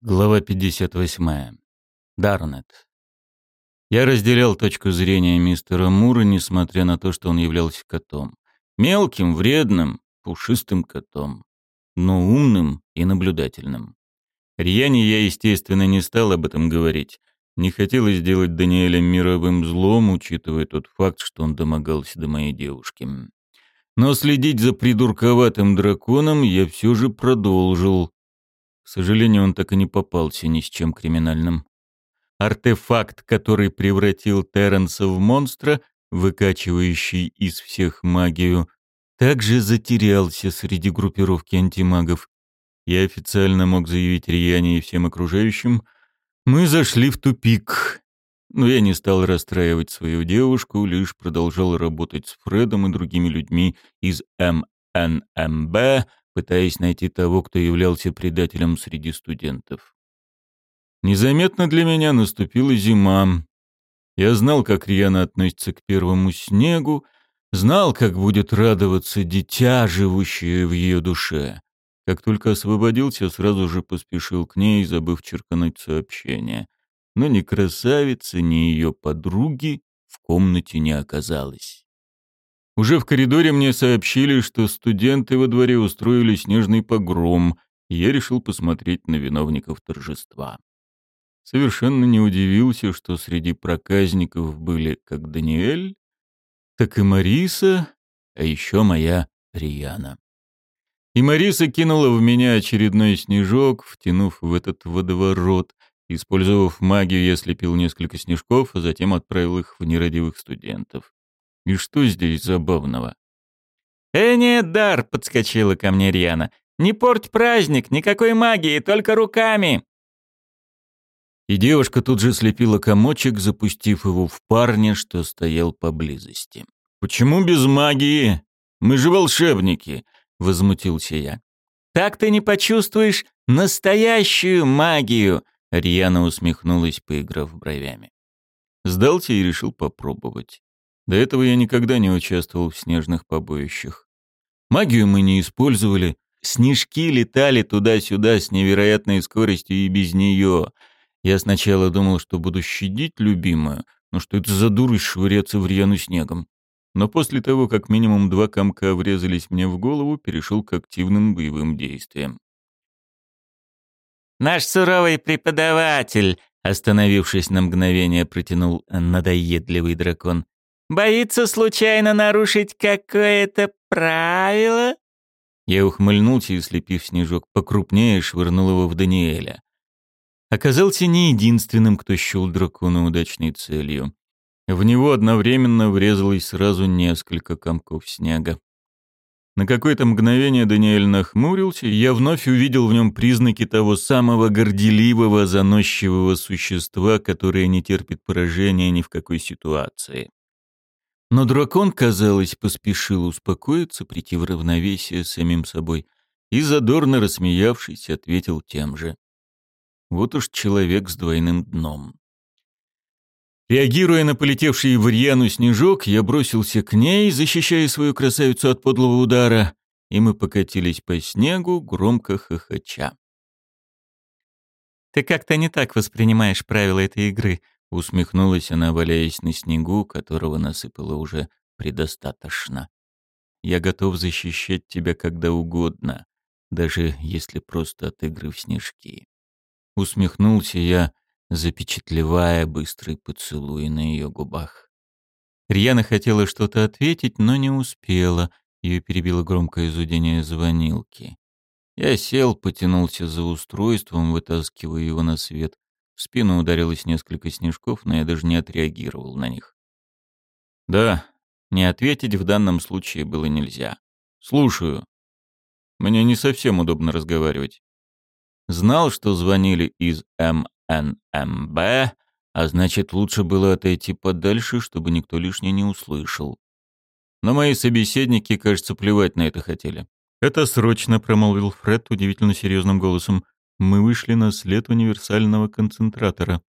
Глава 58. Дарнет. Я разделял точку зрения мистера Мура, несмотря на то, что он являлся котом. Мелким, вредным, пушистым котом. Но умным и наблюдательным. Рьяне я, естественно, не стал об этом говорить. Не хотелось сделать Даниэля мировым злом, учитывая тот факт, что он домогался до моей девушки. Но следить за придурковатым драконом я все же продолжил, к сожалению, он так и не попался ни с чем криминальным. Артефакт, который превратил Терренса в монстра, выкачивающий из всех магию, также затерялся среди группировки антимагов. Я официально мог заявить Рияне и всем окружающим, мы зашли в тупик. Но я не стал расстраивать свою девушку, лишь продолжал работать с Фредом и другими людьми из МНМБ, пытаясь найти того, кто являлся предателем среди студентов. Незаметно для меня наступила зима. Я знал, как Рьяна относится к первому снегу, знал, как будет радоваться дитя, живущее в ее душе. Как только освободился, сразу же поспешил к ней, забыв черкануть сообщение. Но ни красавицы, ни ее подруги в комнате не оказалось. Уже в коридоре мне сообщили, что студенты во дворе устроили снежный погром, и я решил посмотреть на виновников торжества. Совершенно не удивился, что среди проказников были как Даниэль, так и Мариса, а еще моя Рияна. И Мариса кинула в меня очередной снежок, втянув в этот водоворот. Использовав магию, я слепил несколько снежков, а затем отправил их в нерадивых студентов. И что здесь забавного? «Э, нет, Дар!» — подскочила ко мне Рьяна. «Не порть праздник, никакой магии, только руками!» И девушка тут же слепила комочек, запустив его в парня, что стоял поблизости. «Почему без магии? Мы же волшебники!» — возмутился я. «Так ты не почувствуешь настоящую магию!» Рьяна усмехнулась, поиграв бровями. Сдался и решил попробовать. До этого я никогда не участвовал в снежных побоищах. Магию мы не использовали. Снежки летали туда-сюда с невероятной скоростью и без нее. Я сначала думал, что буду щадить любимую, но что это за дурость швыряться в Рьяну снегом. Но после того, как минимум два комка врезались мне в голову, перешел к активным боевым действиям. «Наш суровый преподаватель», остановившись на мгновение, протянул надоедливый дракон. Боится случайно нарушить какое-то правило?» Я ухмыльнулся и, слепив снежок покрупнее, швырнул его в Даниэля. Оказался не единственным, кто счел дракона удачной целью. В него одновременно врезалось сразу несколько комков снега. На какое-то мгновение Даниэль нахмурился, и я вновь увидел в нем признаки того самого горделивого, заносчивого существа, которое не терпит поражения ни в какой ситуации. Но дракон, казалось, поспешил успокоиться, прийти в равновесие с самим собой, и, задорно рассмеявшись, ответил тем же. Вот уж человек с двойным дном. Реагируя на полетевший в Рьяну снежок, я бросился к ней, защищая свою красавицу от подлого удара, и мы покатились по снегу, громко хохоча. «Ты как-то не так воспринимаешь правила этой игры», Усмехнулась она, валяясь на снегу, которого насыпало уже предостаточно. «Я готов защищать тебя когда угодно, даже если просто отыгрыв снежки». Усмехнулся я, запечатлевая быстрый поцелуй на ее губах. Рьяна хотела что-то ответить, но не успела. Ее перебило громкое зудение звонилки. Я сел, потянулся за устройством, вытаскивая его на свет, в спину ударилось несколько снежков, но я даже не отреагировал на них. Да, не ответить в данном случае было нельзя. Слушаю. Мне не совсем удобно разговаривать. Знал, что звонили из МНМБ, а значит, лучше было отойти подальше, чтобы никто лишний не услышал. Но мои собеседники, кажется, плевать на это хотели. «Это срочно», — промолвил Фред удивительно серьезным голосом мы вышли на след универсального концентратора.